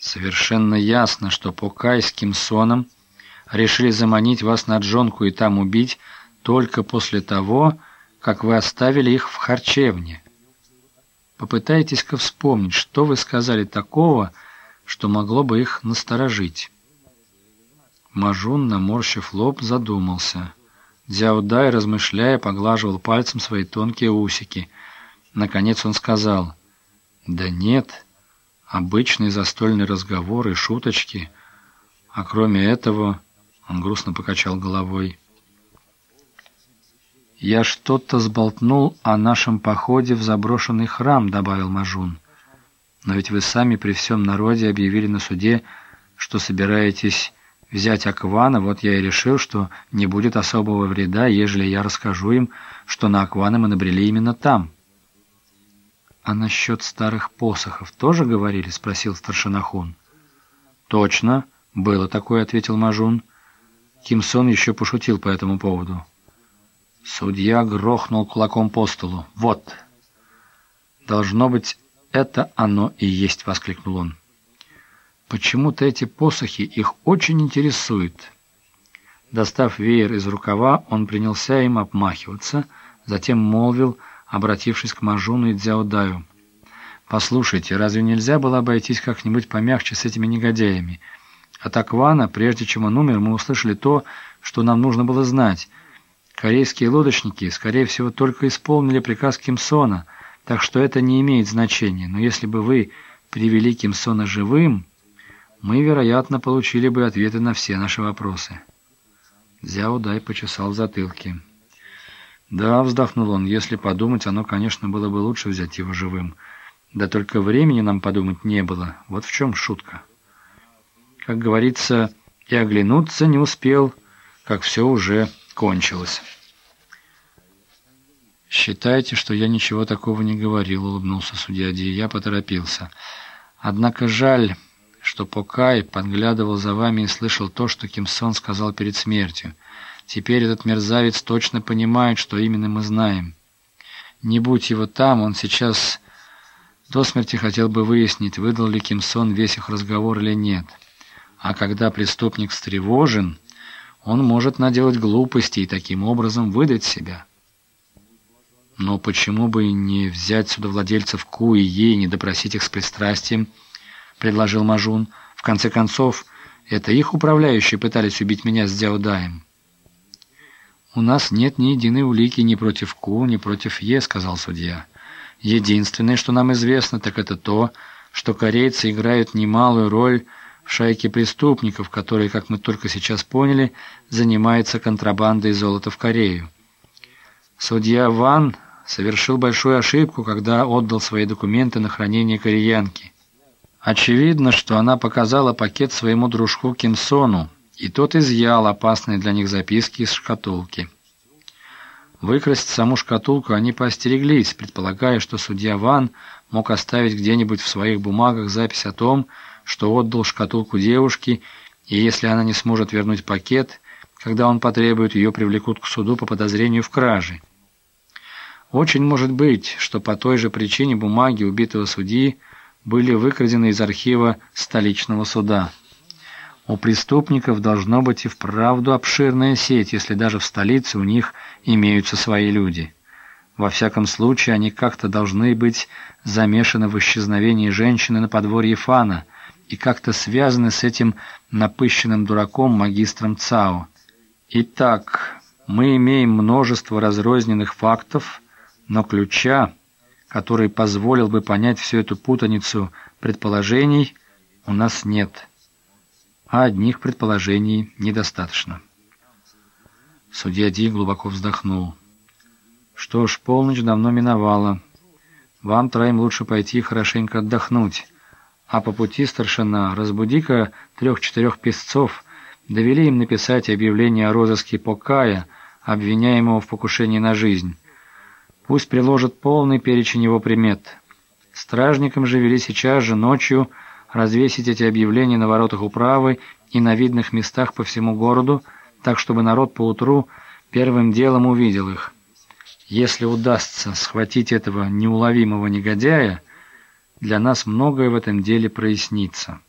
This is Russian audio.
Совершенно ясно, что по кайским сонам решили заманить вас на джонку и там убить только после того, как вы оставили их в харчевне. Попытайтесь-ка вспомнить, что вы сказали такого, что могло бы их насторожить. Мажун, наморщив лоб, задумался. Дзяудай, размышляя, поглаживал пальцем свои тонкие усики. Наконец он сказал, «Да нет, обычный застольный разговор и шуточки, а кроме этого...» Он грустно покачал головой. «Я что-то сболтнул о нашем походе в заброшенный храм», — добавил Мажун. «Но ведь вы сами при всем народе объявили на суде, что собираетесь взять Аквана, вот я и решил, что не будет особого вреда, ежели я расскажу им, что на Аквана мы набрели именно там». «А насчет старых посохов тоже говорили?» — спросил старшинахун. «Точно, было такое», — ответил Мажун. Кимсон еще пошутил по этому поводу. Судья грохнул кулаком по столу. «Вот!» «Должно быть, это оно и есть!» — воскликнул он. «Почему-то эти посохи их очень интересуют». Достав веер из рукава, он принялся им обмахиваться, затем молвил, обратившись к Мажуну и Дзяодаю. «Послушайте, разве нельзя было обойтись как-нибудь помягче с этими негодяями? От Аквана, прежде чем он умер, мы услышали то, что нам нужно было знать — Корейские лодочники, скорее всего, только исполнили приказ Кимсона, так что это не имеет значения. Но если бы вы привели Кимсона живым, мы, вероятно, получили бы ответы на все наши вопросы. Зяо Дай почесал в затылке. «Да», — вздохнул он, — «если подумать, оно, конечно, было бы лучше взять его живым. Да только времени нам подумать не было. Вот в чем шутка». Как говорится, и оглянуться не успел, как все уже кончилось. «Считайте, что я ничего такого не говорил», — улыбнулся судья Ди. «Я поторопился. Однако жаль, что Покай подглядывал за вами и слышал то, что Кимсон сказал перед смертью. Теперь этот мерзавец точно понимает, что именно мы знаем. Не будь его там, он сейчас до смерти хотел бы выяснить, выдал ли Кимсон весь их разговор или нет. А когда преступник встревожен...» он может наделать глупости и таким образом выдать себя. Но почему бы не взять сюда владельцев Ку и Е и не допросить их с пристрастием, предложил Мажун. В конце концов, это их управляющие пытались убить меня с Дяудаем. «У нас нет ни единой улики ни против Ку, ни против Е», — сказал судья. «Единственное, что нам известно, так это то, что корейцы играют немалую роль шайки преступников, которые, как мы только сейчас поняли, занимаются контрабандой золота в Корею. Судья Ван совершил большую ошибку, когда отдал свои документы на хранение кореянки. Очевидно, что она показала пакет своему дружку Кимсону, и тот изъял опасные для них записки из шкатулки. Выкрасть саму шкатулку они поостереглись, предполагая, что судья Ван мог оставить где-нибудь в своих бумагах запись о том, что отдал шкатулку девушке, и если она не сможет вернуть пакет, когда он потребует, ее привлекут к суду по подозрению в краже. Очень может быть, что по той же причине бумаги убитого судьи были выкрадены из архива столичного суда. У преступников должно быть и вправду обширная сеть, если даже в столице у них имеются свои люди. Во всяком случае, они как-то должны быть замешаны в исчезновении женщины на подворье Фана – и как-то связаны с этим напыщенным дураком магистром Цао. Итак, мы имеем множество разрозненных фактов, но ключа, который позволил бы понять всю эту путаницу предположений, у нас нет. А одних предположений недостаточно. Судья Ди глубоко вздохнул. Что ж, полночь давно миновала. Вам троим лучше пойти хорошенько отдохнуть. А по пути старшина, разбуди-ка трех-четырех песцов, довели им написать объявление о розыске Покая, обвиняемого в покушении на жизнь. Пусть приложат полный перечень его примет. Стражникам же вели сейчас же ночью развесить эти объявления на воротах управы и на видных местах по всему городу, так чтобы народ поутру первым делом увидел их. Если удастся схватить этого неуловимого негодяя, для нас многое в этом деле прояснится.